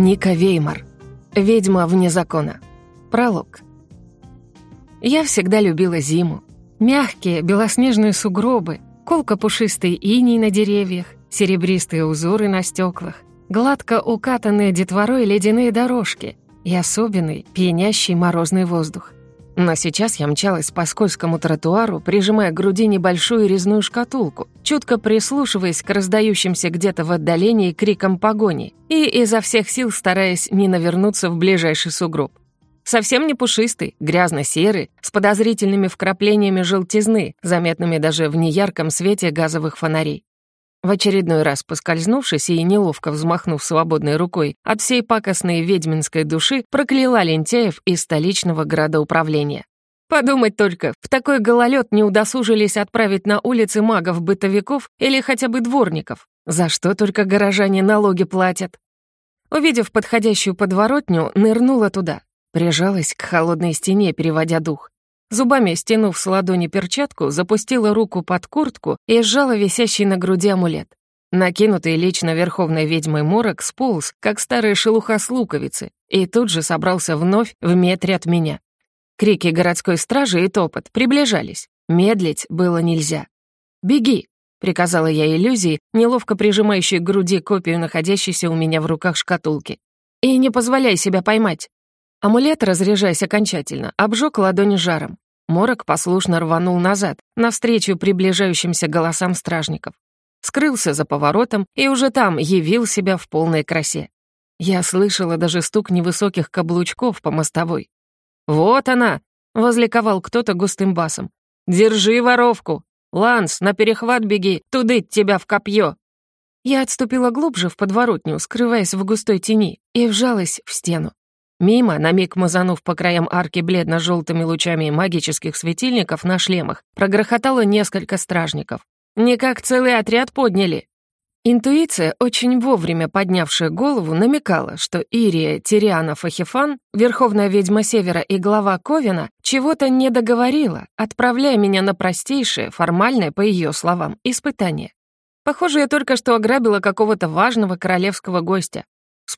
Ника Веймар. Ведьма вне закона. Пролог. Я всегда любила зиму. Мягкие белоснежные сугробы, колко-пушистый иней на деревьях, серебристые узоры на стеклах, гладко укатанные детворой ледяные дорожки и особенный пьянящий морозный воздух. Но сейчас я мчалась по скользкому тротуару, прижимая к груди небольшую резную шкатулку, чутко прислушиваясь к раздающимся где-то в отдалении крикам погони и изо всех сил стараясь не навернуться в ближайший сугроб. Совсем не пушистый, грязно-серый, с подозрительными вкраплениями желтизны, заметными даже в неярком свете газовых фонарей. В очередной раз поскользнувшись и неловко взмахнув свободной рукой, от всей пакостной ведьминской души прокляла лентяев из столичного градоуправления. Подумать только, в такой гололед не удосужились отправить на улицы магов-бытовиков или хотя бы дворников. За что только горожане налоги платят? Увидев подходящую подворотню, нырнула туда. Прижалась к холодной стене, переводя дух. Зубами стянув с ладони перчатку, запустила руку под куртку и сжала висящий на груди амулет. Накинутый лично верховной ведьмой морок сполз, как старая шелуха с луковицы, и тут же собрался вновь в метре от меня. Крики городской стражи и топот приближались. Медлить было нельзя. «Беги!» — приказала я иллюзии, неловко прижимающей к груди копию находящейся у меня в руках шкатулки. «И не позволяй себя поймать!» Амулет, разряжаясь окончательно, обжег ладони жаром. Морок послушно рванул назад, навстречу приближающимся голосам стражников. Скрылся за поворотом и уже там явил себя в полной красе. Я слышала даже стук невысоких каблучков по мостовой. «Вот она!» — возликовал кто-то густым басом. «Держи воровку! Ланс, на перехват беги, тудыть тебя в копье!» Я отступила глубже в подворотню, скрываясь в густой тени, и вжалась в стену. Мимо, на миг мазанув по краям арки бледно-желтыми лучами магических светильников на шлемах, прогрохотало несколько стражников. «Никак целый отряд подняли!» Интуиция, очень вовремя поднявшая голову, намекала, что Ирия Тирианов Ахифан, верховная ведьма Севера и глава Ковина, чего-то не договорила, отправляя меня на простейшее, формальное, по ее словам, испытание. Похоже, я только что ограбила какого-то важного королевского гостя,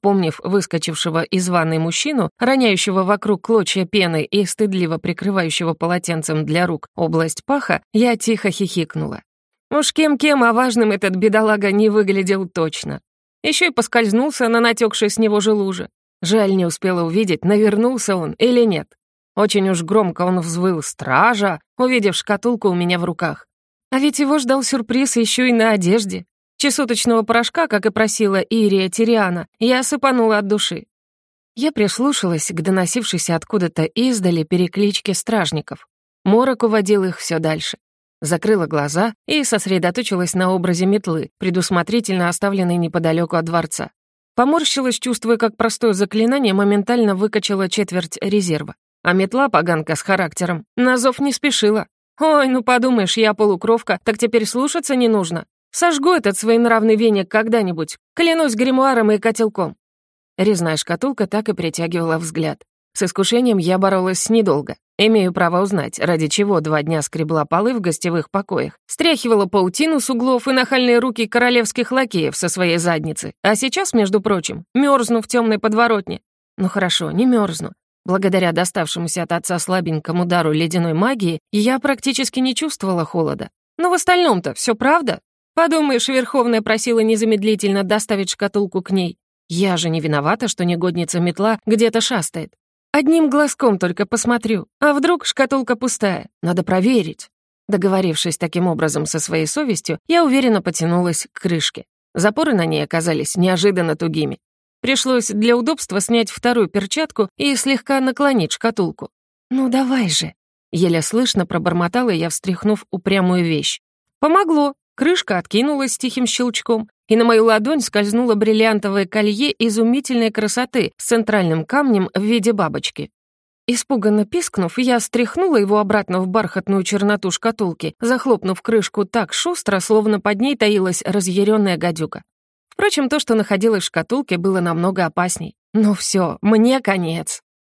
Вспомнив выскочившего из ванной мужчину, роняющего вокруг клочья пены и стыдливо прикрывающего полотенцем для рук область паха, я тихо хихикнула. Уж кем-кем, а важным этот бедолага не выглядел точно. Еще и поскользнулся на натекшей с него же луже. Жаль, не успела увидеть, навернулся он или нет. Очень уж громко он взвыл «Стража!», увидев шкатулку у меня в руках. А ведь его ждал сюрприз еще и на одежде. Чесоточного порошка, как и просила Ирия Тириана, я сыпанула от души. Я прислушалась к доносившейся откуда-то издали перекличке стражников. Морок уводил их все дальше. Закрыла глаза и сосредоточилась на образе метлы, предусмотрительно оставленной неподалеку от дворца. Поморщилась, чувствуя, как простое заклинание моментально выкачало четверть резерва. А метла, поганка с характером, на зов не спешила. «Ой, ну подумаешь, я полукровка, так теперь слушаться не нужно. Сожгу этот своенравный веник когда-нибудь, клянусь гримуаром и котелком». Резная шкатулка так и притягивала взгляд. С искушением я боролась недолго. Имею право узнать, ради чего два дня скребла полы в гостевых покоях, стряхивала паутину с углов и нахальные руки королевских лакеев со своей задницы. А сейчас, между прочим, мерзну в темной подворотне. Ну хорошо, не мерзну. Благодаря доставшемуся от отца слабенькому дару ледяной магии, я практически не чувствовала холода. Но в остальном-то все правда. Подумаешь, Верховная просила незамедлительно доставить шкатулку к ней. Я же не виновата, что негодница метла где-то шастает. Одним глазком только посмотрю. А вдруг шкатулка пустая? Надо проверить. Договорившись таким образом со своей совестью, я уверенно потянулась к крышке. Запоры на ней оказались неожиданно тугими. Пришлось для удобства снять вторую перчатку и слегка наклонить шкатулку. «Ну давай же!» Еле слышно пробормотала я, встряхнув упрямую вещь. Помогло. Крышка откинулась с тихим щелчком, и на мою ладонь скользнуло бриллиантовое колье изумительной красоты с центральным камнем в виде бабочки. Испуганно пискнув, я стряхнула его обратно в бархатную черноту шкатулки, захлопнув крышку так шустро, словно под ней таилась разъяренная гадюка. Впрочем, то, что находилось в шкатулке, было намного опасней. Ну все, мне конец.